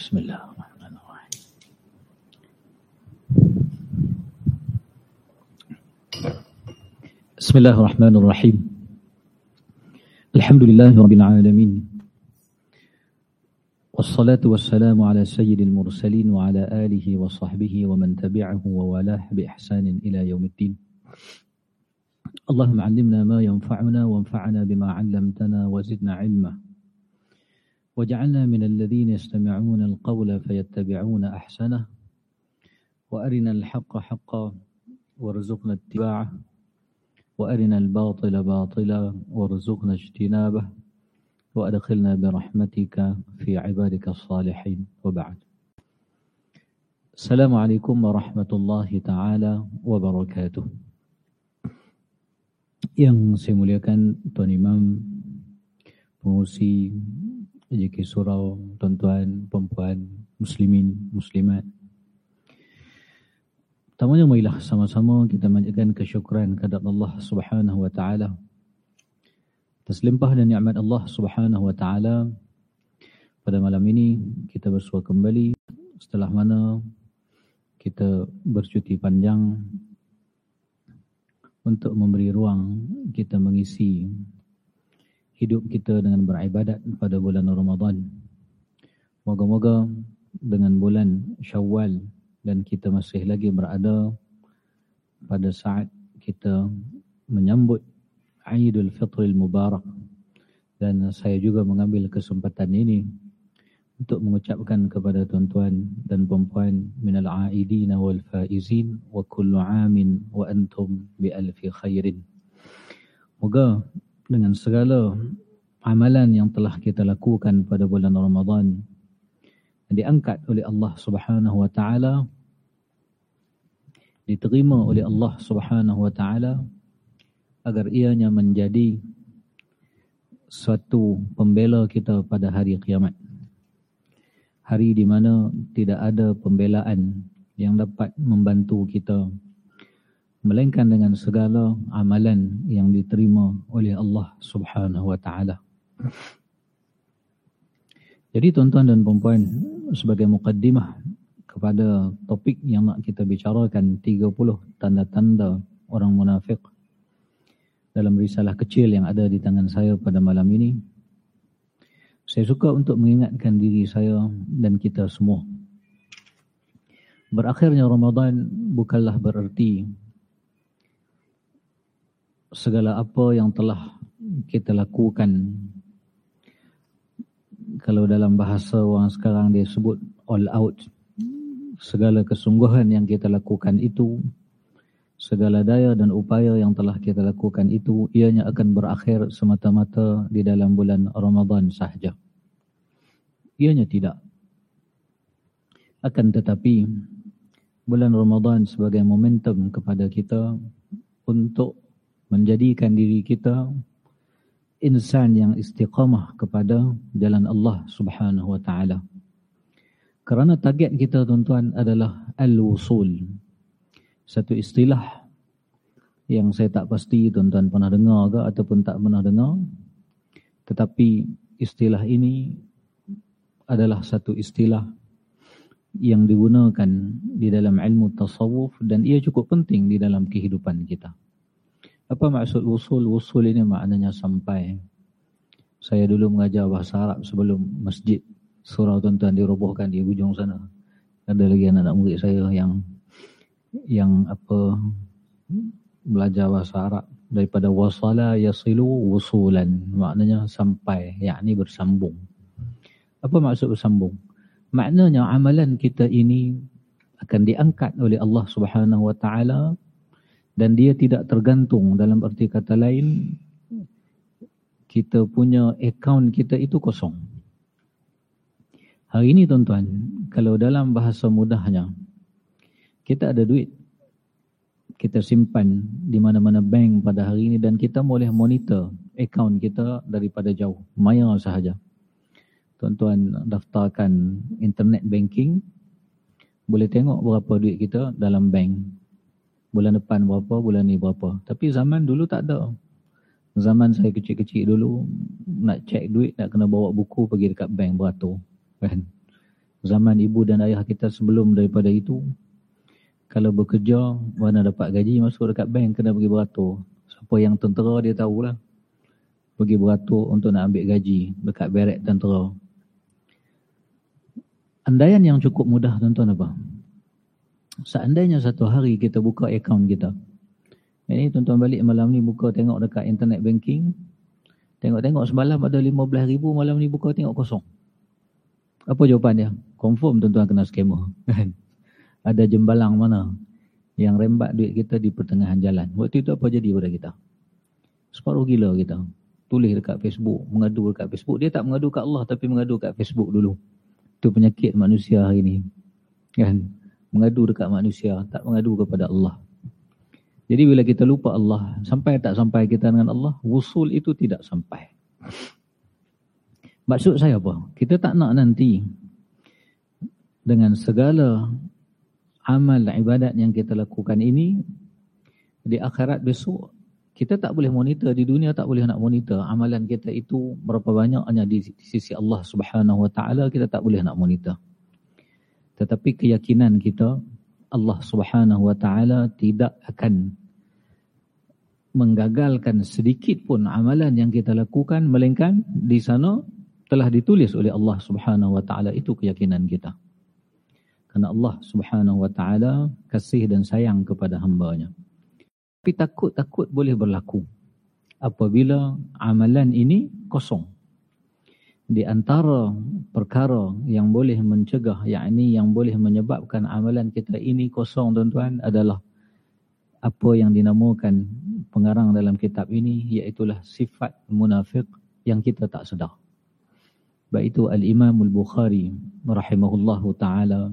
بسم الله الرحمن الرحيم. بسم الله الرحمن الرحيم. الحمد لله رب العالمين. والصلاة والسلام على سيد المرسلين وعلى آله وصحبه ومن تبعه ووالاه بإحسان إلى يوم الدين. اللهم علمنا ما ينفعنا وانفعنا بما علمتنا وزدنا علما. وجعلنا من الذين يستمعون القول فيتبعون أحسنه وأرنا الحق حقا وارزقنا اتباعه وأرنا الباطل باطلا وارزقنا اجتنابه وأدخلنا برحمتك في عبادك الصالحين. وبعد. السلام عليكم ورحمة الله تعالى وبركاته. Yang saya muliakan Tuan Imam, pengusi JK Surau, tuan-tuan, perempuan, muslimin, muslimat. Pertamanya marilah sama-sama kita manjatkan kesyukuran kepada Allah Subhanahu wa taala. Atas limpah dan nikmat Allah Subhanahu wa taala pada malam ini kita bersua kembali setelah mana kita bercuti panjang untuk memberi ruang kita mengisi hidup kita dengan beribadat pada bulan Ramadan. Moga-moga dengan bulan Syawal dan kita masih lagi berada pada saat kita menyambut Aidul Fitril Mubarak dan saya juga mengambil kesempatan ini untuk mengucapkan kepada tuan-tuan dan puan-puan minal aidina wal faizin wa kullu amin wa antum bi alfi khairin. Moga dengan segala amalan yang telah kita lakukan pada bulan Ramadan diangkat oleh Allah Subhanahu wa taala diterima oleh Allah Subhanahu wa taala agar ianya menjadi suatu pembela kita pada hari kiamat. Hari di mana tidak ada pembelaan yang dapat membantu kita melainkan dengan segala amalan yang diterima oleh Allah Subhanahu wa taala. Jadi tuan-tuan dan puan-puan sebagai mukaddimah kepada topik yang nak kita bicarakan 30 tanda-tanda orang munafik dalam risalah kecil yang ada di tangan saya pada malam ini saya suka untuk mengingatkan diri saya dan kita semua. Berakhirnya Ramadan bukanlah bererti segala apa yang telah kita lakukan kalau dalam bahasa orang sekarang dia sebut all out segala kesungguhan yang kita lakukan itu segala daya dan upaya yang telah kita lakukan itu ianya akan berakhir semata-mata di dalam bulan Ramadan sahaja. Ianya tidak. Akan tetapi bulan Ramadan sebagai momentum kepada kita untuk menjadikan diri kita insan yang istiqamah kepada jalan Allah Subhanahu wa taala. Kerana target kita tuan-tuan adalah al-wusul satu istilah yang saya tak pasti tuan-tuan pernah dengar ke ataupun tak pernah dengar. Tetapi istilah ini adalah satu istilah yang digunakan di dalam ilmu tasawuf dan ia cukup penting di dalam kehidupan kita. Apa maksud usul? Usul ini maknanya sampai. Saya dulu mengajar bahasa Arab sebelum masjid surau tuan-tuan dirobohkan di ujung sana. Ada lagi anak-anak murid saya yang yang apa belajar bahasa Arab daripada wasala yasilu wusulan maknanya sampai yakni bersambung apa maksud bersambung maknanya amalan kita ini akan diangkat oleh Allah Subhanahu wa taala dan dia tidak tergantung dalam arti kata lain kita punya akaun kita itu kosong. Hari ini tuan-tuan kalau dalam bahasa mudahnya kita ada duit kita simpan di mana-mana bank pada hari ini dan kita boleh monitor akaun kita daripada jauh maya sahaja. Tuan-tuan daftarkan internet banking boleh tengok berapa duit kita dalam bank bulan depan berapa bulan ni berapa. Tapi zaman dulu tak ada. Zaman saya kecil-kecil dulu nak cek duit nak kena bawa buku pergi dekat bank beratur kan. Zaman ibu dan ayah kita sebelum daripada itu kalau bekerja mana dapat gaji masuk dekat bank kena pergi beratur. Siapa yang tentera dia tahulah. Pergi beratur untuk nak ambil gaji dekat barek tentera. Andaian yang cukup mudah tuan-tuan apa seandainya satu hari kita buka akaun kita ini tuan-tuan balik malam ni buka tengok dekat internet banking tengok-tengok semalam ada 15 ribu malam ni buka tengok kosong apa jawapan dia confirm tuan-tuan kena kan ada jembalang mana yang rembat duit kita di pertengahan jalan. Waktu itu apa jadi pada kita? Separuh gila kita. Tulis dekat Facebook, mengadu dekat Facebook. Dia tak mengadu kat Allah tapi mengadu kat Facebook dulu. Itu penyakit manusia hari ini. Kan? Mengadu dekat manusia, tak mengadu kepada Allah. Jadi bila kita lupa Allah, sampai tak sampai kita dengan Allah, wusul itu tidak sampai. Maksud saya apa? Kita tak nak nanti dengan segala amal ibadat yang kita lakukan ini di akhirat besok kita tak boleh monitor di dunia tak boleh nak monitor amalan kita itu berapa banyak hanya di sisi Allah Subhanahu wa taala kita tak boleh nak monitor tetapi keyakinan kita Allah Subhanahu wa taala tidak akan menggagalkan sedikit pun amalan yang kita lakukan melainkan di sana telah ditulis oleh Allah Subhanahu wa taala itu keyakinan kita kerana Allah subhanahu wa ta'ala kasih dan sayang kepada hambanya. Tapi takut-takut boleh berlaku. Apabila amalan ini kosong. Di antara perkara yang boleh mencegah, yakni yang boleh menyebabkan amalan kita ini kosong tuan-tuan adalah apa yang dinamakan pengarang dalam kitab ini, iaitulah sifat munafik yang kita tak sedar. Baik itu Al-Imam Al-Bukhari rahimahullahu ta'ala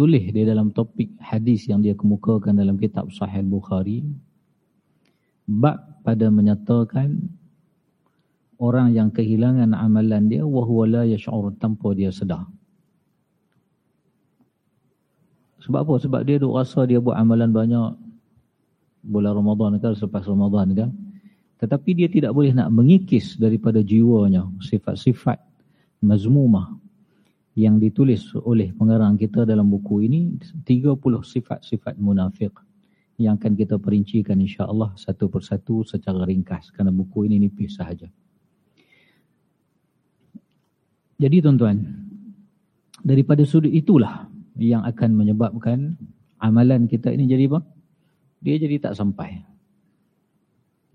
tulis dia dalam topik hadis yang dia kemukakan dalam kitab Sahih Bukhari bab pada menyatakan orang yang kehilangan amalan dia wahwa la yash'ur tanpa dia sedar. Sebab apa? Sebab dia duk rasa dia buat amalan banyak bulan Ramadan ke selepas Ramadan ke. Tetapi dia tidak boleh nak mengikis daripada jiwanya sifat-sifat mazmumah yang ditulis oleh pengarang kita dalam buku ini 30 sifat-sifat munafik yang akan kita perincikan insya-Allah satu persatu secara ringkas kerana buku ini nipis sahaja. Jadi tuan-tuan, daripada sudut itulah yang akan menyebabkan amalan kita ini jadi apa? Dia jadi tak sampai.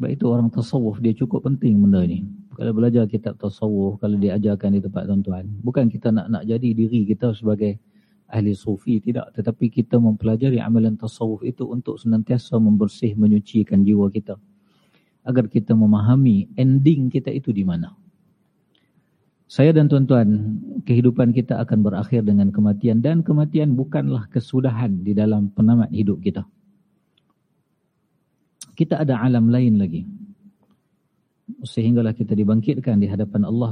Baik itu orang tasawuf dia cukup penting benda ni kalau belajar kitab tasawuf, kalau diajarkan di tempat tuan-tuan, bukan kita nak nak jadi diri kita sebagai ahli sufi, tidak. Tetapi kita mempelajari amalan tasawuf itu untuk senantiasa membersih, menyucikan jiwa kita. Agar kita memahami ending kita itu di mana. Saya dan tuan-tuan, kehidupan kita akan berakhir dengan kematian. Dan kematian bukanlah kesudahan di dalam penamat hidup kita. Kita ada alam lain lagi sehinggalah kita dibangkitkan di hadapan Allah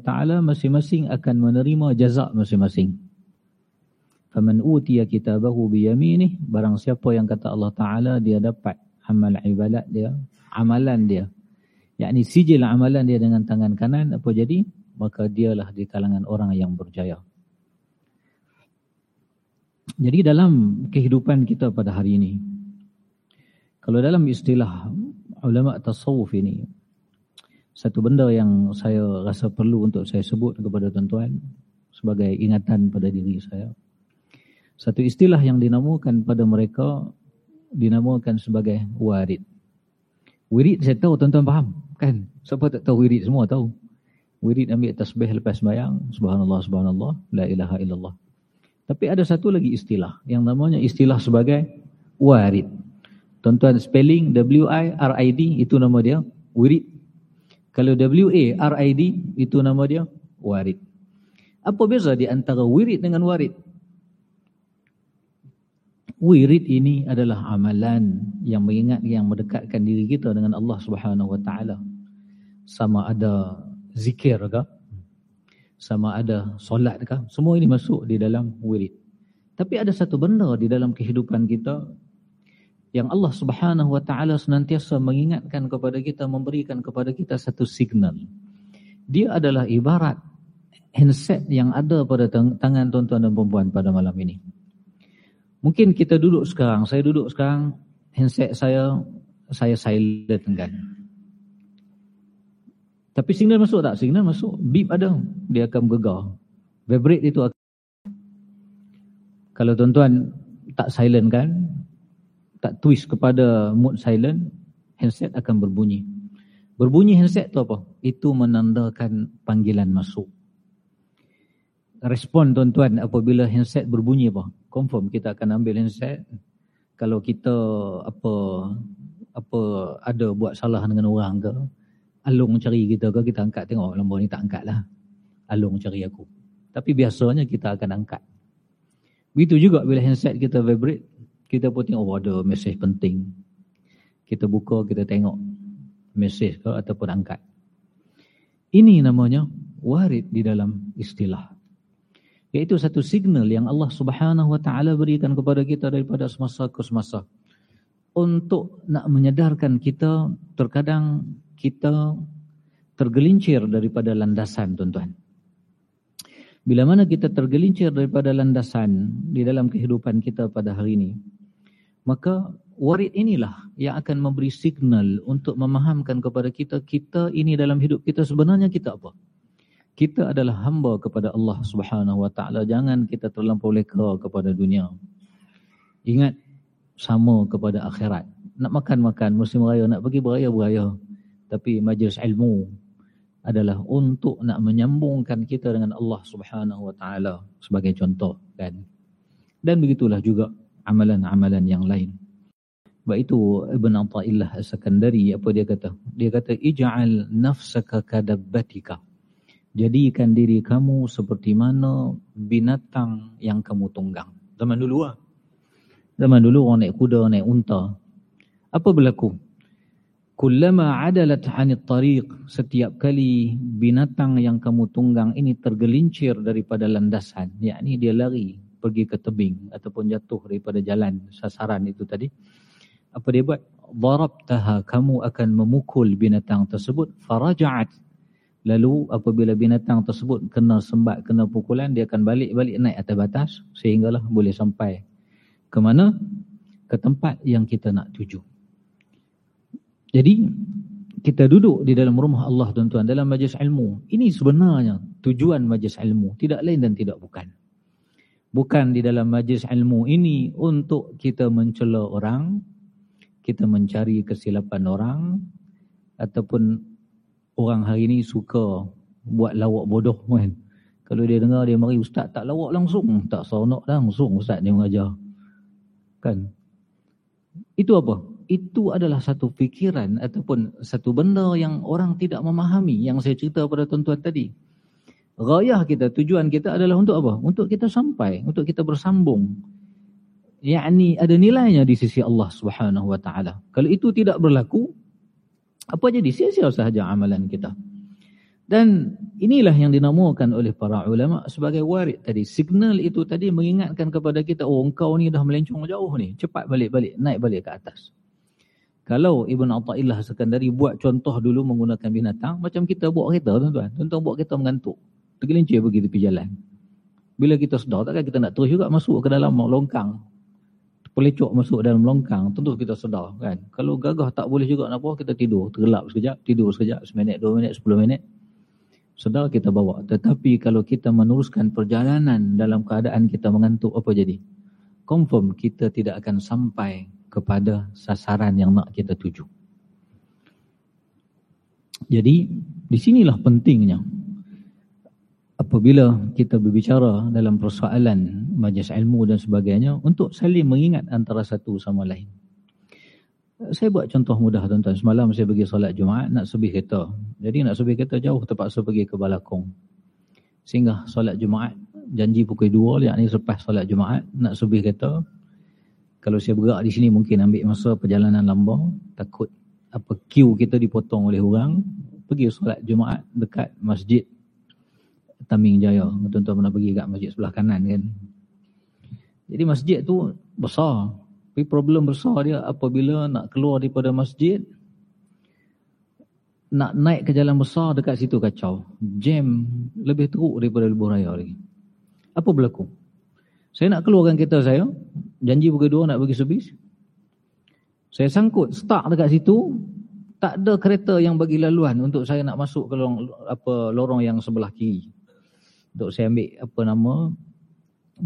taala masing-masing akan menerima jazak masing-masing. Utiya kitabahu bi yaminih barang siapa yang kata Allah taala dia dapat amal ibadat dia, amalan dia. yakni sijil amalan dia dengan tangan kanan apa jadi? Maka dialah di kalangan orang yang berjaya. Jadi dalam kehidupan kita pada hari ini kalau dalam istilah ulama tasawuf ini satu benda yang saya rasa perlu untuk saya sebut kepada tuan-tuan sebagai ingatan pada diri saya. Satu istilah yang dinamakan pada mereka dinamakan sebagai warid. Wirid saya tahu tuan-tuan faham kan? Siapa tak tahu wirid semua tahu. Wirid ambil tasbih lepas bayang. Subhanallah, subhanallah, la ilaha illallah. Tapi ada satu lagi istilah yang namanya istilah sebagai warid. Tuan-tuan spelling W-I-R-I-D itu nama dia wirid. Kalau W-A-R-I-D itu nama dia warid. Apa beza di antara wirid dengan warid? Wirid ini adalah amalan yang mengingat yang mendekatkan diri kita dengan Allah Subhanahu Taala. Sama ada zikir ke? Sama ada solat ke? Semua ini masuk di dalam wirid. Tapi ada satu benda di dalam kehidupan kita yang Allah Subhanahu wa taala senantiasa mengingatkan kepada kita memberikan kepada kita satu signal. Dia adalah ibarat handset yang ada pada tangan tuan-tuan dan perempuan pada malam ini. Mungkin kita duduk sekarang, saya duduk sekarang, handset saya, saya silent kan. Tapi signal masuk tak? Signal masuk. Beep ada. Dia akan bergegar. Vibrate itu akan. Kalau tuan-tuan tak silent kan, tak twist kepada mode silent, handset akan berbunyi. Berbunyi handset tu apa? Itu menandakan panggilan masuk respon tuan-tuan apabila handset berbunyi apa? Confirm kita akan ambil handset. Kalau kita apa apa ada buat salah dengan orang ke, alung cari kita ke, kita angkat tengok lampu ni tak angkat lah. Alung cari aku. Tapi biasanya kita akan angkat. Begitu juga bila handset kita vibrate, kita pun tengok oh, ada mesej penting. Kita buka, kita tengok mesej ke ataupun angkat. Ini namanya warid di dalam istilah Iaitu satu signal yang Allah subhanahu wa ta'ala berikan kepada kita daripada semasa ke semasa. Untuk nak menyadarkan kita, terkadang kita tergelincir daripada landasan tuan-tuan. Bila mana kita tergelincir daripada landasan di dalam kehidupan kita pada hari ini, maka warid inilah yang akan memberi signal untuk memahamkan kepada kita, kita ini dalam hidup kita sebenarnya kita apa? kita adalah hamba kepada Allah Subhanahu wa taala jangan kita terlampau leka kepada dunia ingat sama kepada akhirat nak makan-makan musim raya nak pergi beraya-beraya tapi majlis ilmu adalah untuk nak menyambungkan kita dengan Allah Subhanahu wa taala sebagai contoh kan dan begitulah juga amalan-amalan yang lain sebab itu Ibn Atta'illah As-Sakandari apa dia kata dia kata ij'al nafsaka kadabbatika jadikan diri kamu seperti mana binatang yang kamu tunggang. Zaman dulu lah. Zaman dulu orang naik kuda, naik unta. Apa berlaku? Kullama adalat anit tariq, setiap kali binatang yang kamu tunggang ini tergelincir daripada landasan, yakni dia lari pergi ke tebing ataupun jatuh daripada jalan sasaran itu tadi. Apa dia buat? Darabtaha, kamu akan memukul binatang tersebut. Faraja'at, Lalu apabila binatang tersebut kena sembat, kena pukulan, dia akan balik-balik naik atas batas sehinggalah boleh sampai ke mana? Ke tempat yang kita nak tuju. Jadi, kita duduk di dalam rumah Allah tuan-tuan, dalam majlis ilmu. Ini sebenarnya tujuan majlis ilmu. Tidak lain dan tidak bukan. Bukan di dalam majlis ilmu ini untuk kita mencela orang, kita mencari kesilapan orang, ataupun orang hari ni suka buat lawak bodoh kan. Kalau dia dengar dia mari ustaz tak lawak langsung, tak seronok langsung ustaz dia mengajar. Kan? Itu apa? Itu adalah satu fikiran ataupun satu benda yang orang tidak memahami yang saya cerita pada tuan-tuan tadi. Gayah kita, tujuan kita adalah untuk apa? Untuk kita sampai, untuk kita bersambung. Yakni ada nilainya di sisi Allah Subhanahu wa taala. Kalau itu tidak berlaku, apa jadi sia-sia sahaja amalan kita. Dan inilah yang dinamakan oleh para ulama sebagai warid tadi. Signal itu tadi mengingatkan kepada kita, oh engkau ni dah melencong jauh ni. Cepat balik-balik, naik balik ke atas. Kalau Ibn Atta'illah sekandari buat contoh dulu menggunakan binatang, macam kita buat kereta tuan-tuan. Tuan-tuan buat kereta mengantuk. Tergelincir pergi tepi jalan. Bila kita sedar, takkan kita nak terus juga masuk ke dalam longkang pelecok masuk dalam longkang, tentu kita sedar kan. Kalau gagah tak boleh juga nak apa, kita tidur. Tergelap sekejap, tidur sekejap, seminit, dua minit, sepuluh minit. Sedar kita bawa. Tetapi kalau kita meneruskan perjalanan dalam keadaan kita mengantuk, apa jadi? Confirm kita tidak akan sampai kepada sasaran yang nak kita tuju. Jadi, di sinilah pentingnya apabila kita berbicara dalam persoalan majlis ilmu dan sebagainya untuk saling mengingat antara satu sama lain. Saya buat contoh mudah tuan-tuan. Semalam saya pergi solat Jumaat nak sebih kereta. Jadi nak sebih kereta jauh terpaksa pergi ke Balakong. Sehingga solat Jumaat janji pukul 2 yakni selepas solat Jumaat nak sebih kereta. Kalau saya bergerak di sini mungkin ambil masa perjalanan lamba. Takut apa queue kita dipotong oleh orang. Pergi solat Jumaat dekat masjid Taming Jaya. Tuan-tuan pernah pergi kat masjid sebelah kanan kan. Jadi masjid tu besar. Tapi problem besar dia apabila nak keluar daripada masjid. nak naik ke jalan besar dekat situ kacau. Jam lebih teruk daripada lebuh raya lagi. Apa berlaku? Saya nak keluarkan kereta saya, janji dua nak pergi servis. Saya sangkut start dekat situ, tak ada kereta yang bagi laluan untuk saya nak masuk ke lorong, apa, lorong yang sebelah kiri. Untuk saya ambil apa nama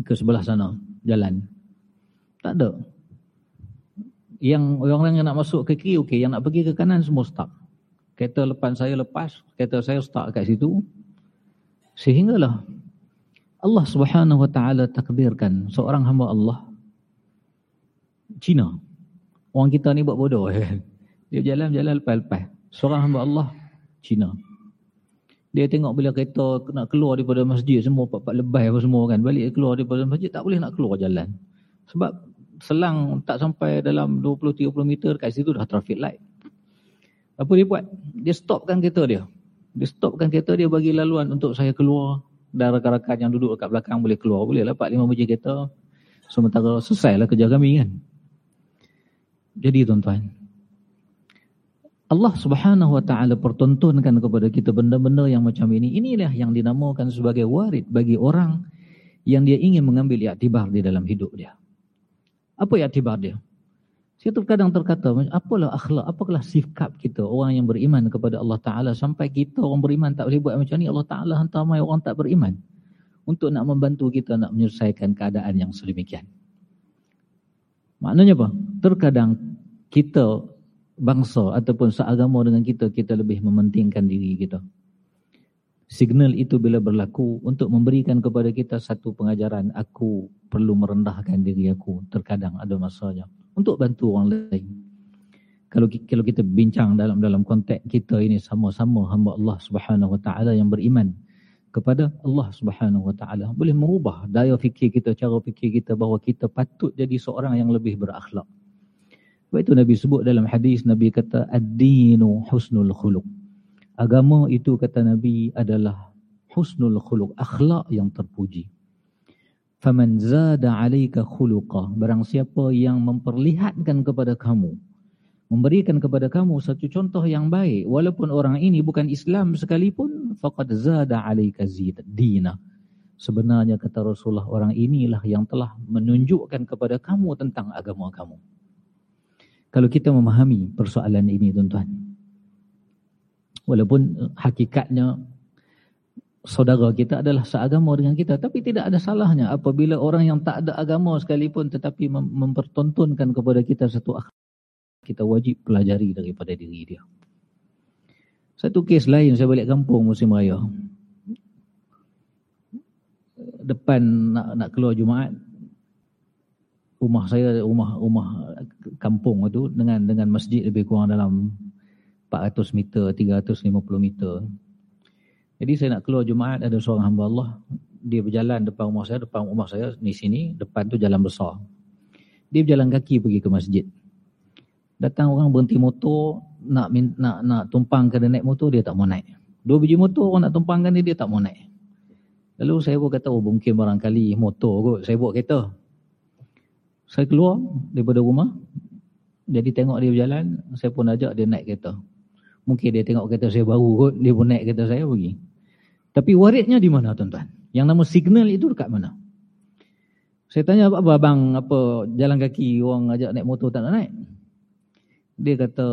ke sebelah sana, jalan. Tak ada. Yang orang-orang yang nak masuk ke kiri okey, yang nak pergi ke kanan semua start. Kereta lepas saya lepas, kereta saya start kat situ. Sehinggalah Allah Subhanahu Wa Taala takdirkan seorang hamba Allah Cina. Orang kita ni buat bodoh. Dia jalan-jalan lepas-lepas. Seorang hamba Allah Cina. Dia tengok bila kereta nak keluar daripada masjid semua pak-pak lebay apa semua kan. Balik keluar daripada masjid tak boleh nak keluar jalan. Sebab selang tak sampai dalam 20-30 meter kat situ dah traffic light. Apa dia buat? Dia stopkan kereta dia. Dia stopkan kereta dia bagi laluan untuk saya keluar dan rakan-rakan yang duduk dekat belakang boleh keluar. Boleh lah 4-5 biji kereta. Sementara selesailah kerja kami kan. Jadi tuan-tuan. Allah subhanahu wa ta'ala pertontonkan kepada kita benda-benda yang macam ini. Inilah yang dinamakan sebagai warid bagi orang yang dia ingin mengambil iktibar di dalam hidup dia. Apa iktibar dia? Saya terkadang terkata, apalah akhlak, apalah sikap kita orang yang beriman kepada Allah Ta'ala sampai kita orang beriman tak boleh buat macam ni, Allah Ta'ala hantar mai orang tak beriman untuk nak membantu kita nak menyelesaikan keadaan yang sedemikian. Maknanya apa? Terkadang kita bangsa ataupun seagama dengan kita, kita lebih mementingkan diri kita. Signal itu bila berlaku untuk memberikan kepada kita satu pengajaran, aku perlu merendahkan diri aku. Terkadang ada masanya untuk bantu orang lain. Kalau kalau kita bincang dalam dalam konteks kita ini sama-sama hamba Allah Subhanahu Wa Taala yang beriman kepada Allah Subhanahu Wa Taala boleh merubah daya fikir kita, cara fikir kita bahawa kita patut jadi seorang yang lebih berakhlak. Sebab itu Nabi sebut dalam hadis Nabi kata ad-dinu husnul khuluq. Agama itu kata Nabi adalah husnul khuluq, akhlak yang terpuji faman zada alayka khuluqa barang siapa yang memperlihatkan kepada kamu memberikan kepada kamu satu contoh yang baik. Walaupun orang ini bukan Islam sekalipun faqad zada alayka zid dina. Sebenarnya kata Rasulullah orang inilah yang telah menunjukkan kepada kamu tentang agama kamu. Kalau kita memahami persoalan ini tuan-tuan. Walaupun hakikatnya saudara kita adalah seagama dengan kita tapi tidak ada salahnya apabila orang yang tak ada agama sekalipun tetapi mem mempertontonkan kepada kita satu akhlak kita wajib pelajari daripada diri dia satu kes lain saya balik kampung musim raya depan nak nak keluar Jumaat rumah saya rumah rumah kampung itu dengan dengan masjid lebih kurang dalam 400 meter 350 meter jadi saya nak keluar Jumaat ada seorang hamba Allah dia berjalan depan rumah saya depan rumah saya di sini depan tu jalan besar. Dia berjalan kaki pergi ke masjid. Datang orang berhenti motor nak nak nak tumpangkan dia naik motor dia tak mau naik. Dua biji motor orang nak tumpangkan dia dia tak mau naik. Lalu saya pun kata oh mungkin barangkali motor kot saya buat kereta. Saya keluar daripada rumah jadi tengok dia berjalan saya pun ajak dia naik kereta. Mungkin dia tengok kereta saya baru kot, dia pun naik kereta saya pergi. Tapi waridnya di mana tuan-tuan? Yang nama signal itu dekat mana? Saya tanya apa abang apa jalan kaki orang ajak naik motor tak nak naik? Dia kata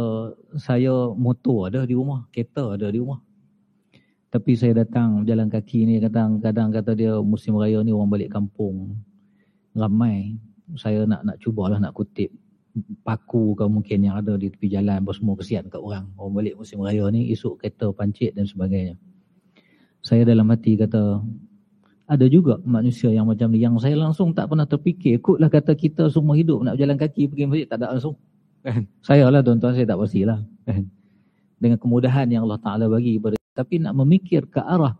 saya motor ada di rumah, kereta ada di rumah. Tapi saya datang jalan kaki ni kadang-kadang kata dia musim raya ni orang balik kampung ramai. Saya nak nak cubalah nak kutip paku ke mungkin yang ada di tepi jalan apa semua kesian kat orang. Orang balik musim raya ni isuk kereta pancit dan sebagainya. Saya dalam hati kata ada juga manusia yang macam ni yang saya langsung tak pernah terfikir ikutlah kata kita semua hidup nak berjalan kaki pergi masjid tak ada langsung. Saya lah tuan-tuan saya tak pastilah. Dengan kemudahan yang Allah Taala bagi kepada tapi nak memikir ke arah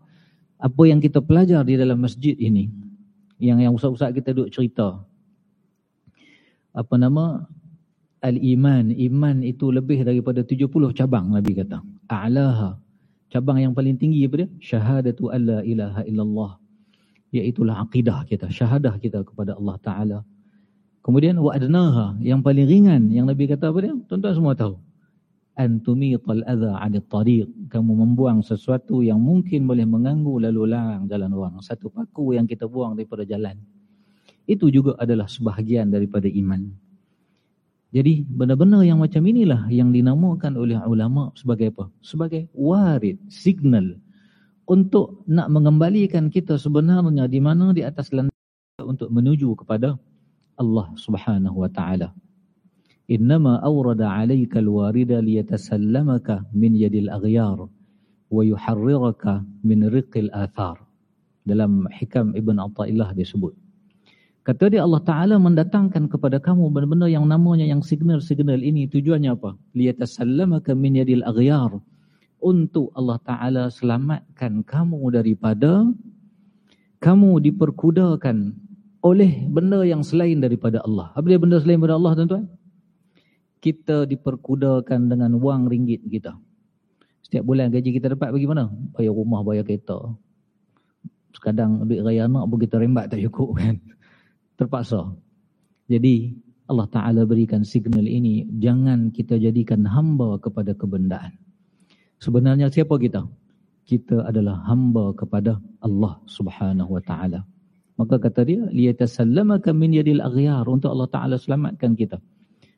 apa yang kita pelajar di dalam masjid ini yang yang usah-usah kita duduk cerita apa nama al-iman. Iman itu lebih daripada 70 cabang Nabi kata. A'laha. Cabang yang paling tinggi apa dia? Syahadatu alla ilaha illallah. Iaitulah akidah kita. Syahadah kita kepada Allah Ta'ala. Kemudian wa'adnaha. Yang paling ringan. Yang Nabi kata apa dia? Tuan-tuan semua tahu. an tumital adha 'anil tariq kamu membuang sesuatu yang mungkin boleh mengganggu lalu lalang jalan orang satu paku yang kita buang daripada jalan itu juga adalah sebahagian daripada iman jadi benar-benar yang macam inilah yang dinamakan oleh ulama sebagai apa sebagai warid signal untuk nak mengembalikan kita sebenarnya di mana di atas landas untuk menuju kepada Allah Subhanahu wa taala. Innama awrada 'alayka al-warida liyatasallamaka min yadil aghyar wa yuharriraka min riqil athar. Dalam hikam Ibn Atta'illah disebut kata dia Allah Ta'ala mendatangkan kepada kamu benar-benar yang namanya yang signal-signal ini tujuannya apa? Liyatasallamaka min yadil aghyar. Untuk Allah Ta'ala selamatkan kamu daripada kamu diperkudakan oleh benda yang selain daripada Allah. Apa dia benda selain daripada Allah tuan-tuan? kita diperkudakan dengan wang ringgit kita. Setiap bulan gaji kita dapat bagaimana? Bayar rumah, bayar kereta. Sekadang duit raya anak pun kita rembat tak cukup kan. Terpaksa. Jadi Allah Ta'ala berikan signal ini. Jangan kita jadikan hamba kepada kebendaan. Sebenarnya siapa kita? Kita adalah hamba kepada Allah Subhanahu Wa Ta'ala. Maka kata dia, liyatasallamaka min yadil aghyar untuk Allah Taala selamatkan kita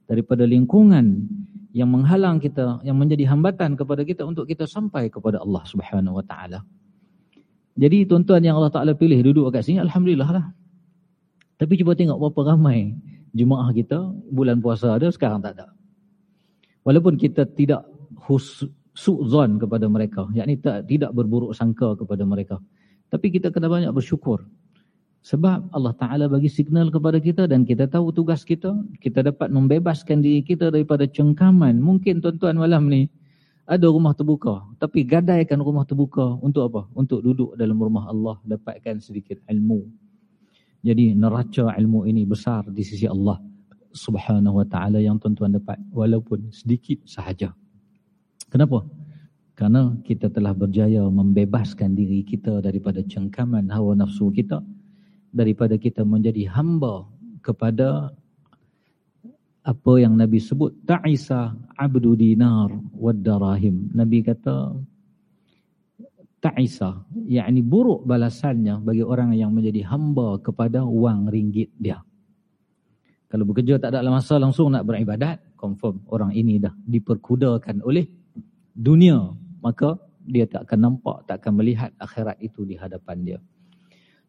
daripada lingkungan yang menghalang kita yang menjadi hambatan kepada kita untuk kita sampai kepada Allah Subhanahu wa taala. Jadi tuan-tuan yang Allah Taala pilih duduk kat sini alhamdulillah lah. Tapi cuba tengok berapa ramai jemaah kita bulan puasa ada sekarang tak ada. Walaupun kita tidak su'zon kepada mereka, yakni tak tidak berburuk sangka kepada mereka. Tapi kita kena banyak bersyukur sebab Allah Ta'ala bagi signal kepada kita dan kita tahu tugas kita. Kita dapat membebaskan diri kita daripada cengkaman. Mungkin tuan-tuan malam ni ada rumah terbuka. Tapi gadaikan rumah terbuka untuk apa? Untuk duduk dalam rumah Allah. Dapatkan sedikit ilmu. Jadi neraca ilmu ini besar di sisi Allah Subhanahu Wa Ta'ala yang tuan-tuan dapat. Walaupun sedikit sahaja. Kenapa? Karena kita telah berjaya membebaskan diri kita daripada cengkaman hawa nafsu kita daripada kita menjadi hamba kepada apa yang Nabi sebut ta'isa abdu dinar wad darahim Nabi kata ta'isa yakni buruk balasannya bagi orang yang menjadi hamba kepada wang ringgit dia. Kalau bekerja tak ada masa langsung nak beribadat confirm orang ini dah diperkudakan oleh dunia. Maka dia tak akan nampak tak akan melihat akhirat itu di hadapan dia.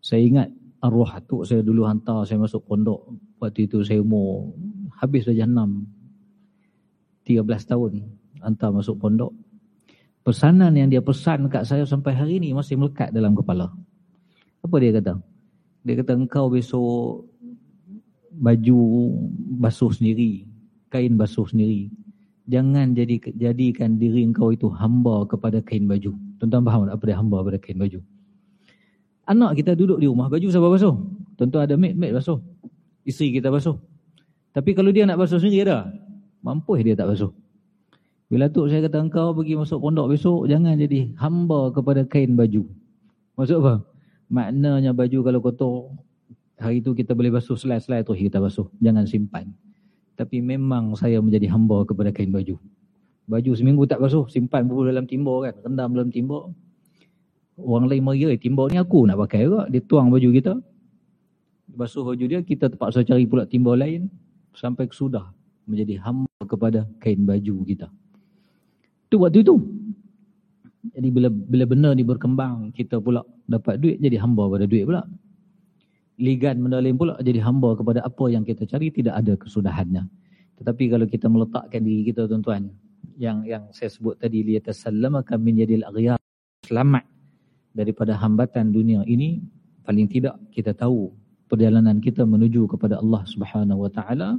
Saya ingat arwah tu saya dulu hantar saya masuk pondok. Waktu itu saya umur habis saja enam. 13 tahun hantar masuk pondok. Pesanan yang dia pesan kat saya sampai hari ini masih melekat dalam kepala. Apa dia kata? Dia kata engkau besok baju basuh sendiri kain basuh sendiri. Jangan jadi jadikan diri engkau itu hamba kepada kain baju. Tuan-tuan faham apa dia hamba kepada kain baju Anak kita duduk di rumah, baju siapa basuh? Tentu ada maid, maid basuh. Isteri kita basuh. Tapi kalau dia nak basuh sendiri ada. Mampu dia tak basuh. Bila tu saya kata engkau pergi masuk pondok besok, jangan jadi hamba kepada kain baju. Maksud apa? Maknanya baju kalau kotor, hari tu kita boleh basuh selai-selai tu kita basuh. Jangan simpan. Tapi memang saya menjadi hamba kepada kain baju. Baju seminggu tak basuh, simpan pun dalam timbul kan. Rendam dalam timbul. Orang lain meria, timbal ni aku nak pakai juga. Dia tuang baju kita. Basuh baju dia, kita terpaksa cari pula timbal lain. Sampai sudah menjadi hamba kepada kain baju kita. Itu waktu itu. Jadi bila bila benda ni berkembang, kita pula dapat duit, jadi hamba pada duit pula. Ligan benda lain pula, jadi hamba kepada apa yang kita cari, tidak ada kesudahannya. Tetapi kalau kita meletakkan diri kita tuan-tuan, yang yang saya sebut tadi, liyatasallamakan min yadil aghyar, selamat daripada hambatan dunia ini paling tidak kita tahu perjalanan kita menuju kepada Allah Subhanahu wa taala.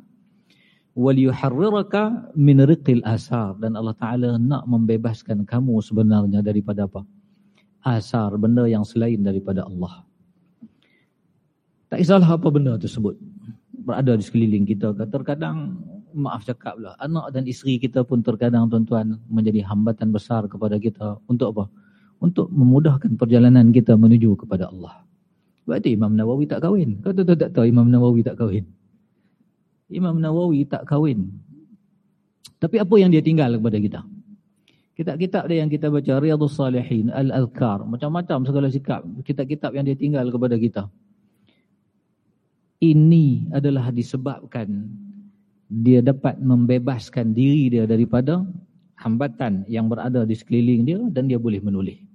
Wal yuharriraka min riqil asar. Dan Allah taala nak membebaskan kamu sebenarnya daripada apa? Asar benda yang selain daripada Allah. Tak kisahlah apa benda tersebut. Berada di sekeliling kita terkadang maaf cakaplah anak dan isteri kita pun terkadang tuan-tuan menjadi hambatan besar kepada kita. Untuk apa untuk memudahkan perjalanan kita menuju kepada Allah. Itu Imam Nawawi tak kahwin. Kau tahu tak tahu Imam Nawawi tak kahwin? Imam Nawawi tak kahwin. Tapi apa yang dia tinggal kepada kita? Kitab-kitab dia yang kita baca, Riyadus Salihin, Al-Azkar, macam-macam segala sikap. Kitab-kitab yang dia tinggal kepada kita. Ini adalah disebabkan dia dapat membebaskan diri dia daripada hambatan yang berada di sekeliling dia dan dia boleh menulis.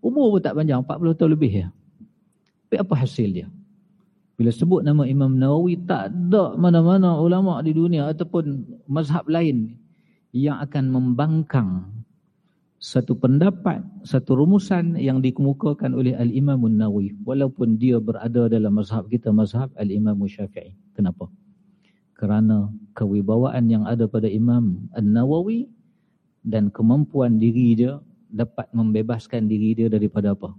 Umur pun tak panjang, 40 tahun lebih ya. Tapi apa hasil dia? Bila sebut nama Imam Nawawi, tak ada mana-mana ulama di dunia ataupun mazhab lain yang akan membangkang satu pendapat, satu rumusan yang dikemukakan oleh Al-Imam Nawawi. Walaupun dia berada dalam mazhab kita, mazhab Al-Imam Syafi'i. Kenapa? Kerana kewibawaan yang ada pada Imam An-Nawawi dan kemampuan diri dia dapat membebaskan diri dia daripada apa?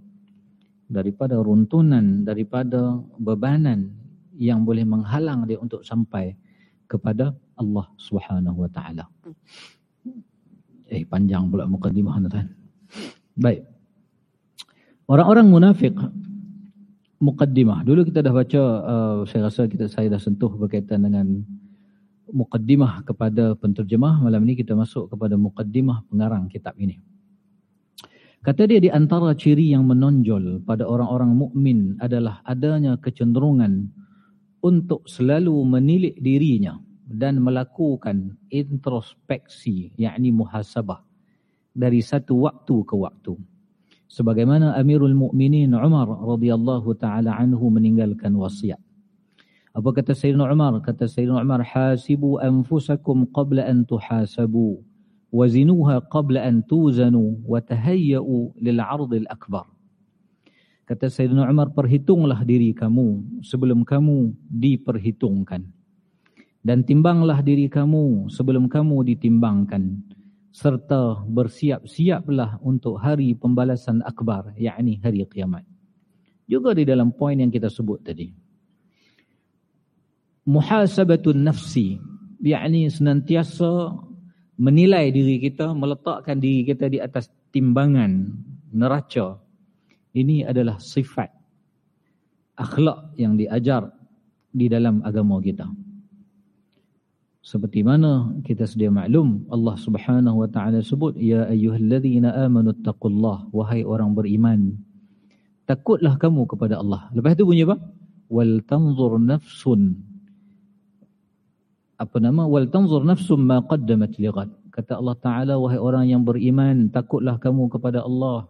daripada runtunan, daripada bebanan yang boleh menghalang dia untuk sampai kepada Allah Subhanahu wa taala. Eh panjang pula mukadimah tuan. Baik. Orang-orang munafik mukaddimah. Dulu kita dah baca uh, saya rasa kita saya dah sentuh berkaitan dengan mukaddimah kepada penterjemah. Malam ini kita masuk kepada mukaddimah pengarang kitab ini. Kata dia di antara ciri yang menonjol pada orang-orang mukmin adalah adanya kecenderungan untuk selalu menilik dirinya dan melakukan introspeksi yakni muhasabah dari satu waktu ke waktu. Sebagaimana Amirul Mukminin Umar radhiyallahu taala anhu meninggalkan wasiat. Apa kata Sayyidina Umar? Kata Sayyidina Umar, "Hasibu anfusakum qabla an tuhasabu." An tuzanu wa tahayyau lil al akbar kata sayyidina umar perhitunglah diri kamu sebelum kamu diperhitungkan. Dan timbanglah diri kamu sebelum kamu ditimbangkan. Serta bersiap-siaplah untuk hari pembalasan akbar yakni hari kiamat. Juga di dalam poin yang kita sebut tadi. Muhasabatun nafsi yakni senantiasa menilai diri kita, meletakkan diri kita di atas timbangan neraca. Ini adalah sifat akhlak yang diajar di dalam agama kita. Seperti mana kita sedia maklum Allah Subhanahu wa taala sebut ya ayyuhalladzina amanu taqullah wahai orang beriman takutlah kamu kepada Allah. Lepas tu bunyi apa? Wal tanzur nafsun apa nama? Wal tanzur nafsum ma qaddamat lighad kata Allah taala wahai orang yang beriman takutlah kamu kepada Allah.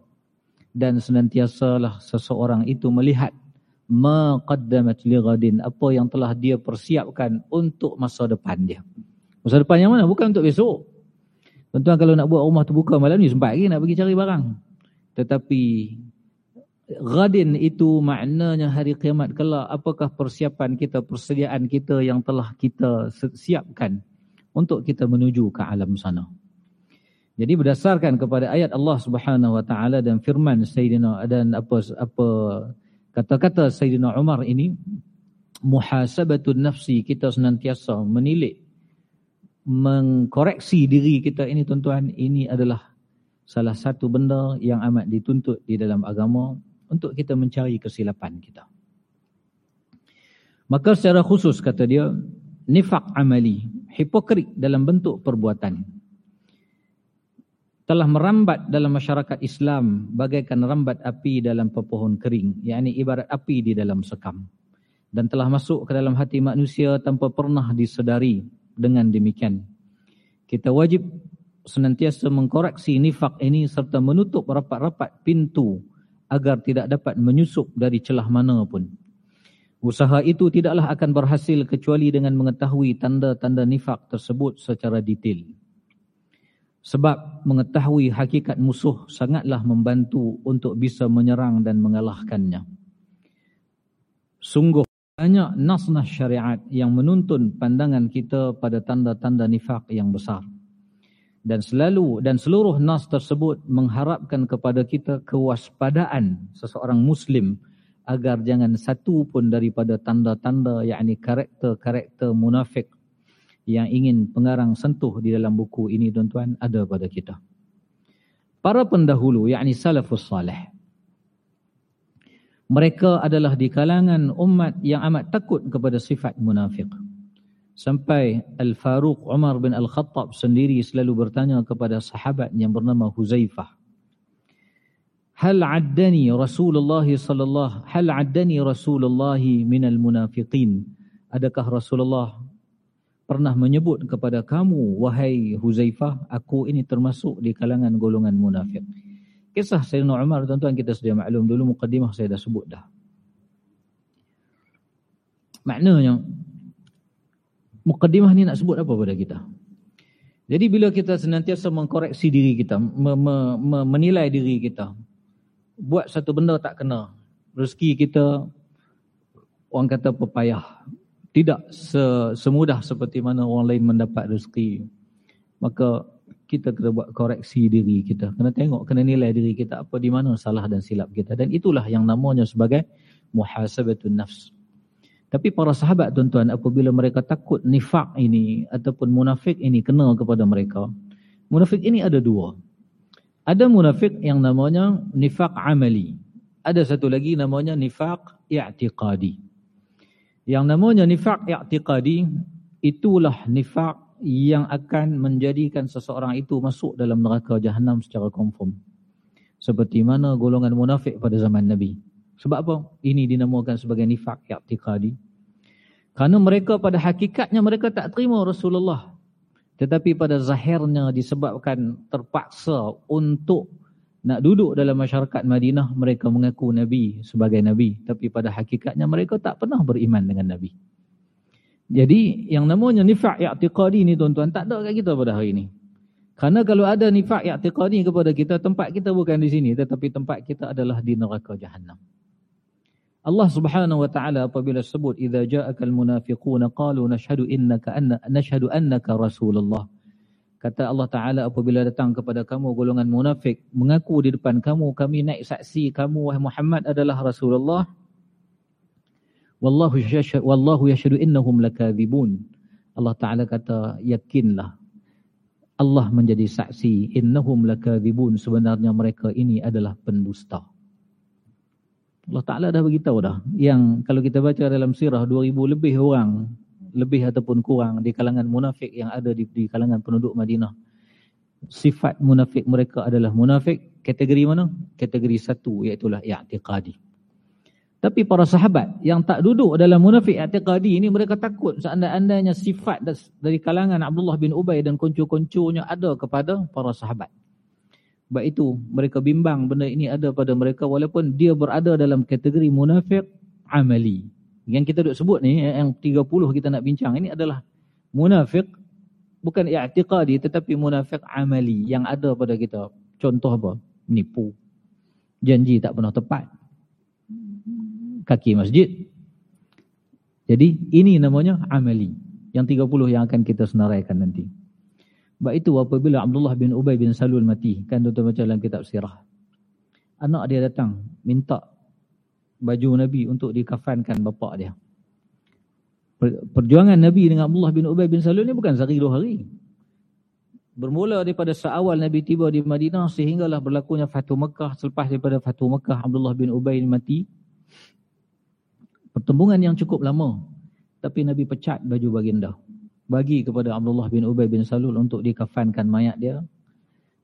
Dan senantiasalah seseorang itu melihat ma qaddamat lighadin apa yang telah dia persiapkan untuk masa depan dia. Masa depan yang mana? Bukan untuk besok. Tuan kalau nak buat rumah terbuka malam ni sempat lagi nak pergi cari barang. Tetapi Ghadin itu maknanya hari kiamat kelak. Apakah persiapan kita, persediaan kita yang telah kita siapkan untuk kita menuju ke alam sana. Jadi berdasarkan kepada ayat Allah Subhanahu Wa Taala dan firman Sayyidina dan apa apa kata-kata Sayyidina Umar ini muhasabatun nafsi kita senantiasa menilik mengkoreksi diri kita ini tuan-tuan ini adalah salah satu benda yang amat dituntut di dalam agama untuk kita mencari kesilapan kita. Maka secara khusus kata dia, nifak amali, hipokrit dalam bentuk perbuatan. Telah merambat dalam masyarakat Islam bagaikan rambat api dalam pepohon kering, yakni ibarat api di dalam sekam. Dan telah masuk ke dalam hati manusia tanpa pernah disedari dengan demikian. Kita wajib senantiasa mengkoreksi nifak ini serta menutup rapat-rapat pintu agar tidak dapat menyusup dari celah mana pun. Usaha itu tidaklah akan berhasil kecuali dengan mengetahui tanda-tanda nifak tersebut secara detail. Sebab mengetahui hakikat musuh sangatlah membantu untuk bisa menyerang dan mengalahkannya. Sungguh banyak nas-nas syariat yang menuntun pandangan kita pada tanda-tanda nifak yang besar dan selalu dan seluruh nas tersebut mengharapkan kepada kita kewaspadaan seseorang muslim agar jangan satu pun daripada tanda-tanda yakni karakter-karakter munafik yang ingin pengarang sentuh di dalam buku ini tuan-tuan ada pada kita. Para pendahulu yakni salafus salih mereka adalah di kalangan umat yang amat takut kepada sifat munafik. Sampai Al-Faruq Umar bin Al-Khattab sendiri selalu bertanya kepada sahabat yang bernama Huzaifah. Hal addani Rasulullah sallallahu hal addani Rasulullah min al-munafiqin? Adakah Rasulullah pernah menyebut kepada kamu wahai Huzaifah aku ini termasuk di kalangan golongan munafik? Kisah Sayyidina Umar tuan-tuan kita sudah maklum dulu mukadimah saya dah sebut dah. Maknanya mukadimah ni nak sebut apa pada kita? Jadi bila kita senantiasa mengkoreksi diri kita, me, me, me, menilai diri kita, buat satu benda tak kena, rezeki kita orang kata pepayah, tidak semudah seperti mana orang lain mendapat rezeki. Maka kita kena buat koreksi diri kita. Kena tengok, kena nilai diri kita apa di mana salah dan silap kita. Dan itulah yang namanya sebagai muhasabatun nafs. Tapi para sahabat tuan-tuan apabila mereka takut nifak ini ataupun munafik ini kena kepada mereka. Munafik ini ada dua. Ada munafik yang namanya nifak amali. Ada satu lagi namanya nifak i'tiqadi. Yang namanya nifak i'tiqadi itulah nifak yang akan menjadikan seseorang itu masuk dalam neraka jahanam secara confirm. Seperti mana golongan munafik pada zaman Nabi. Sebab apa? Ini dinamakan sebagai nifak i'tiqadi. Kerana mereka pada hakikatnya mereka tak terima Rasulullah. Tetapi pada zahirnya disebabkan terpaksa untuk nak duduk dalam masyarakat Madinah, mereka mengaku Nabi sebagai Nabi. Tapi pada hakikatnya mereka tak pernah beriman dengan Nabi. Jadi yang namanya nifak i'tiqadi ni tuan-tuan tak ada kat kita pada hari ini. Kerana kalau ada nifak i'tiqadi kepada kita, tempat kita bukan di sini. Tetapi tempat kita adalah di neraka jahannam. Allah Subhanahu wa taala apabila sebut idza ja'akal munafiquna qalu nashhadu innaka anna nashhadu annaka rasulullah. Kata Allah taala apabila datang kepada kamu golongan munafik mengaku di depan kamu kami naik saksi kamu wahai Muhammad adalah rasulullah wallahu yashhadu wallahu yashhadu innahum lakadzibun Allah taala kata yakinlah Allah menjadi saksi innahum lakadzibun sebenarnya mereka ini adalah pendusta Allah Ta'ala dah beritahu dah. Yang kalau kita baca dalam sirah 2000 lebih orang. Lebih ataupun kurang di kalangan munafik yang ada di, di kalangan penduduk Madinah. Sifat munafik mereka adalah munafik. Kategori mana? Kategori satu iaitulah i'tiqadi. Tapi para sahabat yang tak duduk dalam munafik i'tiqadi ini mereka takut seandainya sifat dari kalangan Abdullah bin Ubay dan konco-konconya ada kepada para sahabat. Sebab itu mereka bimbang benda ini ada pada mereka walaupun dia berada dalam kategori munafik amali. Yang kita duk sebut ni yang 30 kita nak bincang ini adalah munafik bukan i'tiqadi tetapi munafik amali yang ada pada kita. Contoh apa? Nipu. Janji tak pernah tepat. Kaki masjid. Jadi ini namanya amali. Yang 30 yang akan kita senaraikan nanti. Sebab itu apabila Abdullah bin Ubay bin Salul mati, kan tuan-tuan baca dalam kitab sirah. Anak dia datang minta baju Nabi untuk dikafankan bapa dia. Perjuangan Nabi dengan Abdullah bin Ubay bin Salul ni bukan sehari dua hari. Bermula daripada seawal Nabi tiba di Madinah sehinggalah berlakunya Fatu Mekah. Selepas daripada Fatu Mekah, Abdullah bin Ubay mati. Pertembungan yang cukup lama. Tapi Nabi pecat baju baginda bagi kepada Abdullah bin Ubay bin Salul untuk dikafankan mayat dia.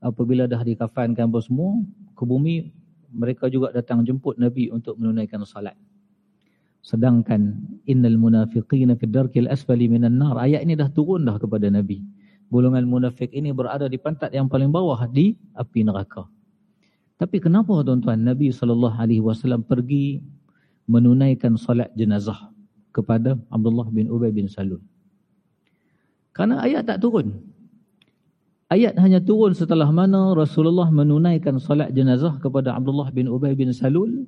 Apabila dah dikafankan apa semua, ke bumi mereka juga datang jemput Nabi untuk menunaikan salat. Sedangkan innal munafiqina fid darkil asfali minan nar. Ayat ini dah turun dah kepada Nabi. Golongan munafik ini berada di pantat yang paling bawah di api neraka. Tapi kenapa tuan-tuan Nabi SAW pergi menunaikan salat jenazah kepada Abdullah bin Ubay bin Salul? Karena ayat tak turun. Ayat hanya turun setelah mana Rasulullah menunaikan solat jenazah kepada Abdullah bin Ubay bin Salul.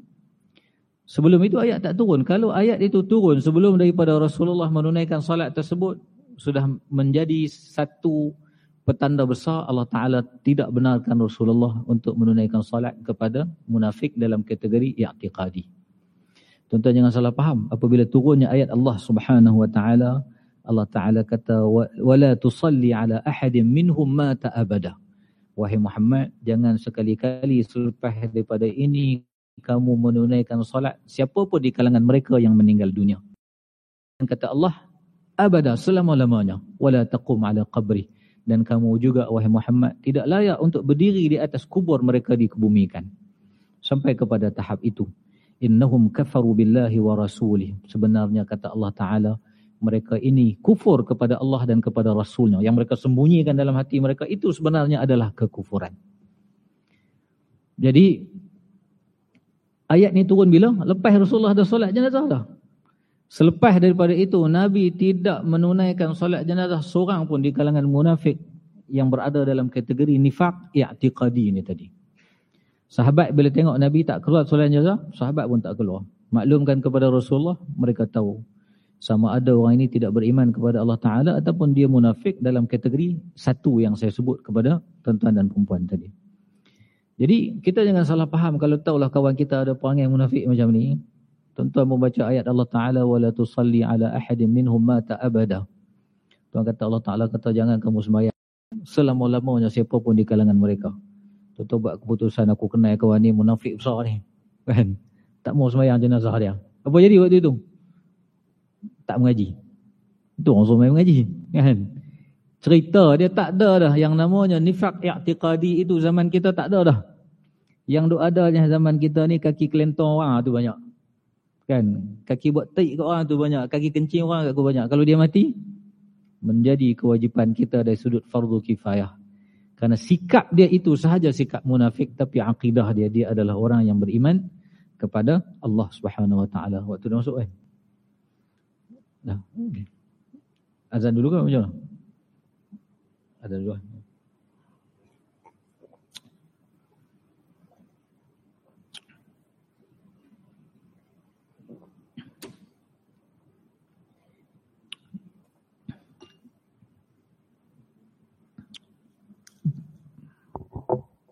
Sebelum itu ayat tak turun. Kalau ayat itu turun sebelum daripada Rasulullah menunaikan solat tersebut, sudah menjadi satu petanda besar Allah Ta'ala tidak benarkan Rasulullah untuk menunaikan solat kepada munafik dalam kategori i'tiqadi. Tuan-tuan jangan salah faham. Apabila turunnya ayat Allah Subhanahu Wa Ta'ala, Allah Ta'ala kata wala tusalli ala ahadin minhum mata abada. Wahai Muhammad jangan sekali-kali selepas daripada ini kamu menunaikan solat siapa pun di kalangan mereka yang meninggal dunia. Dan kata Allah abada selama-lamanya wala taqum ala qabri. Dan kamu juga wahai Muhammad tidak layak untuk berdiri di atas kubur mereka dikebumikan. Sampai kepada tahap itu innahum kafaru billahi wa rasulih. Sebenarnya kata Allah taala mereka ini kufur kepada Allah dan kepada rasulnya yang mereka sembunyikan dalam hati mereka itu sebenarnya adalah kekufuran jadi ayat ni turun bila lepas Rasulullah dah solat jenazah dah Selepas daripada itu, Nabi tidak menunaikan solat jenazah seorang pun di kalangan munafik yang berada dalam kategori nifak i'tiqadi ini tadi. Sahabat bila tengok Nabi tak keluar solat jenazah, sahabat pun tak keluar. Maklumkan kepada Rasulullah, mereka tahu sama ada orang ini tidak beriman kepada Allah Ta'ala ataupun dia munafik dalam kategori satu yang saya sebut kepada tuan-tuan dan perempuan tadi. Jadi kita jangan salah faham kalau tahulah kawan kita ada perangai munafik macam ni, Tuan-tuan membaca ayat Allah Ta'ala وَلَا تُصَلِّ عَلَىٰ أَحَدٍ مِّنْهُمْ مَاتَ أَبَدًا Tuan kata Allah Ta'ala kata jangan kamu sembahyang selama-lamanya siapa pun di kalangan mereka. Tuan-tuan buat keputusan aku kenal kawan ni munafik besar ni. Kan? Tak mau sembahyang jenazah dia. Apa jadi waktu itu? Tak mengaji. Itu orang sembahyang mengaji. Kan? Cerita dia tak ada dah yang namanya nifak i'tiqadi itu zaman kita tak ada dah. Yang duk adanya zaman kita ni kaki kelentong orang tu banyak. Kan kaki buat taik kat orang tu banyak, kaki kencing orang kat aku banyak. Kalau dia mati menjadi kewajipan kita dari sudut fardu kifayah. Karena sikap dia itu sahaja sikap munafik tapi akidah dia dia adalah orang yang beriman kepada Allah Subhanahu wa taala. Waktu dia masuk kan. Dah. Azan dulu kan macam mana? Azan dulu. Kan?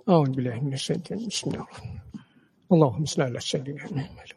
أعوذ بالله من الشيطان بسم الله الرحمن اللهم صل على سيدنا محمد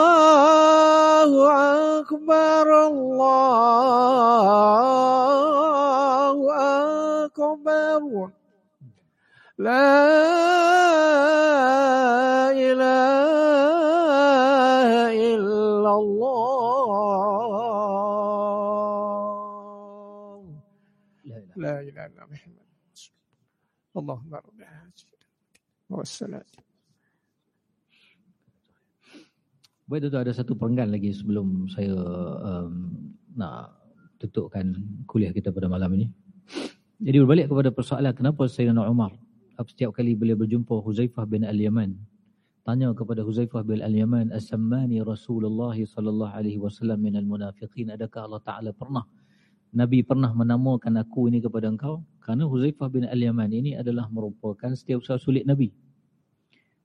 الله أكبر الله أكبر. لا إله إلا الله. لا إله إلا محمد اللهم رب العالمين والسلام Baik tu ada satu perenggan lagi sebelum saya um, nak tutupkan kuliah kita pada malam ini. Jadi berbalik kepada persoalan kenapa Sayyidina Umar setiap kali beliau berjumpa Huzaifah bin Al-Yaman tanya kepada Huzaifah bin Al-Yaman as-sammani Rasulullah sallallahu alaihi wasallam minal munafiqin? Adakah Allah Taala pernah Nabi pernah menamakan aku ini kepada engkau? Kerana Huzaifah bin Al-Yaman ini adalah merupakan setiap usaha sulit Nabi.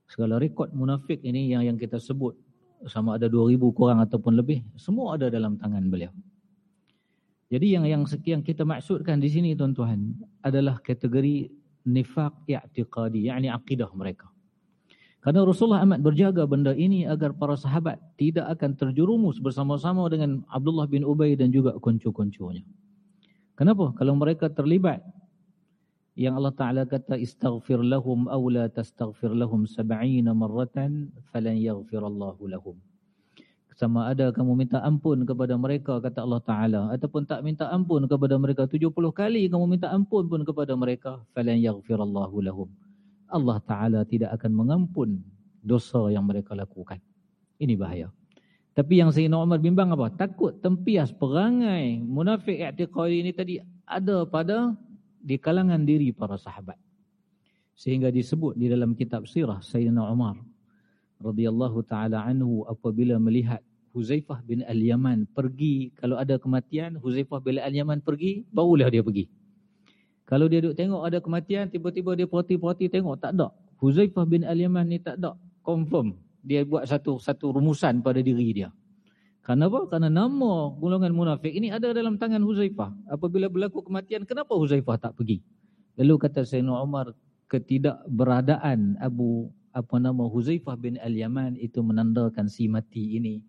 Segala rekod munafik ini yang yang kita sebut sama ada 2000 kurang ataupun lebih semua ada dalam tangan beliau jadi yang yang sekian kita maksudkan di sini tuan-tuan adalah kategori nifaq i'tiqadi yakni akidah mereka kerana Rasulullah amat berjaga benda ini agar para sahabat tidak akan terjerumus bersama-sama dengan Abdullah bin Ubay dan juga kuncu-kuncunya. Kenapa? Kalau mereka terlibat yang Allah Taala kata istaghfir lahum aw la tastaghfir lahum 70 marratan falan yaghfirallahu lahum. Sama ada kamu minta ampun kepada mereka kata Allah Taala ataupun tak minta ampun kepada mereka 70 kali kamu minta ampun pun kepada mereka falan yaghfirallahu lahum. Allah Taala tidak akan mengampun dosa yang mereka lakukan. Ini bahaya. Tapi yang Sayyidina Umar bimbang apa? Takut tempias perangai munafik i'tiqadi ini tadi ada pada di kalangan diri para sahabat. Sehingga disebut di dalam kitab sirah Sayyidina Umar radhiyallahu taala anhu apabila melihat Huzaifah bin Al-Yaman pergi kalau ada kematian Huzaifah bin Al-Yaman pergi barulah dia pergi. Kalau dia duduk tengok ada kematian tiba-tiba dia perhati-perhati tengok tak ada. Huzaifah bin Al-Yaman ni tak ada confirm dia buat satu satu rumusan pada diri dia. Kenapa? Karena nama golongan munafik ini ada dalam tangan Huzaifah. Apabila berlaku kematian, kenapa Huzaifah tak pergi? Lalu kata Sayyidina Umar, ketidakberadaan Abu apa nama Huzaifah bin Al-Yaman itu menandakan si mati ini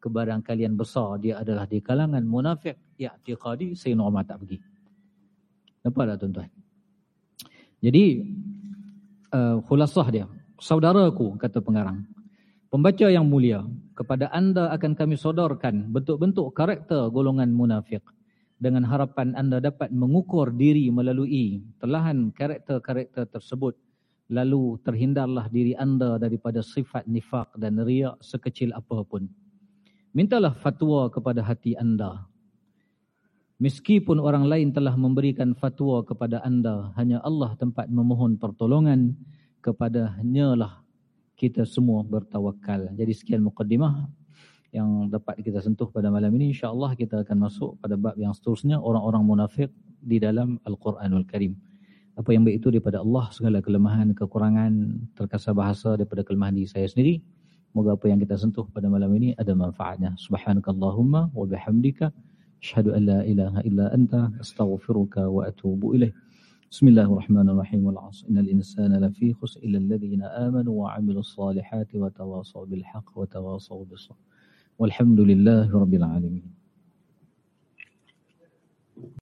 kebarang kalian besar dia adalah di kalangan munafik i'tiqadi Sayyidina Umar tak pergi. Nampak tak tuan-tuan? Jadi uh, khulasah dia, saudaraku kata pengarang. Pembaca yang mulia, kepada anda akan kami sodorkan bentuk-bentuk karakter golongan munafik dengan harapan anda dapat mengukur diri melalui telahan karakter-karakter tersebut lalu terhindarlah diri anda daripada sifat nifak dan riak sekecil apapun. Mintalah fatwa kepada hati anda. Meskipun orang lain telah memberikan fatwa kepada anda, hanya Allah tempat memohon pertolongan kepada hanyalah kita semua bertawakal. Jadi sekian mukaddimah yang dapat kita sentuh pada malam ini. InsyaAllah kita akan masuk pada bab yang seterusnya. Orang-orang munafik di dalam Al-Quranul Karim. Apa yang baik itu daripada Allah. Segala kelemahan, kekurangan, terkasa bahasa daripada kelemahan diri saya sendiri. Moga apa yang kita sentuh pada malam ini ada manfaatnya. Subhanakallahumma wa bihamdika. Ashhadu an la ilaha illa anta. Astaghfiruka wa atubu ilaih. بسم الله الرحمن الرحيم والعصر إن الإنسان لفي خسر إلا الذين آمنوا وعملوا الصالحات وتواصوا بالحق وتواصوا بالصبر والحمد لله رب العالمين